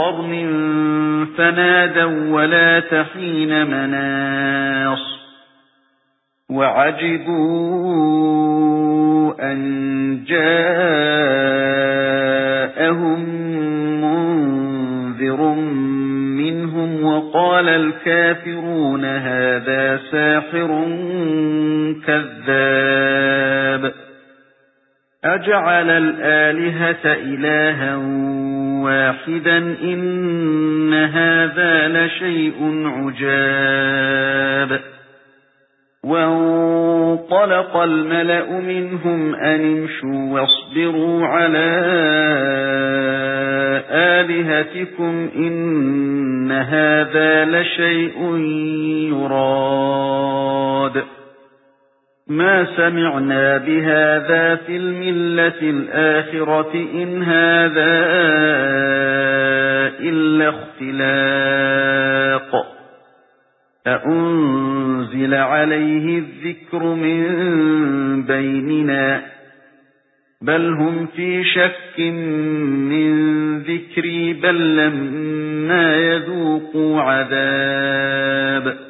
قرن فنادوا ولا تحين مناص وعجبوا أن جاءهم منذر منهم وقال الكافرون هذا ساحر كذاب أجعل الآلهة إلها واحدا إن هذا لشيء عجاب. وانطلق الملأ منهم أن امشوا واصبروا على آلهتكم إن هذا لشيء يراد ما سمعنا بهذا في الملة الآخرة إن هذا إلا اختلاق. أأنزل عليه الذكر من بيننا؟ بل هم في شك من ذكري بل لما يذوقوا عذاب.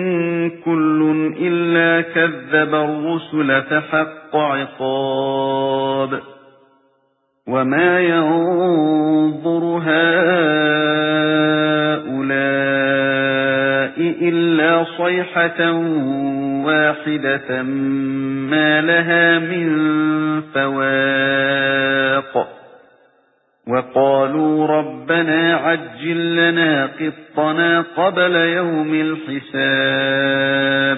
إلا كذب الرسل فحق عقاب وما ينظر هؤلاء إلا صيحة واحدة ما لها من فواق وقالوا ربنا عجل لنا قطنا قبل يوم الحساب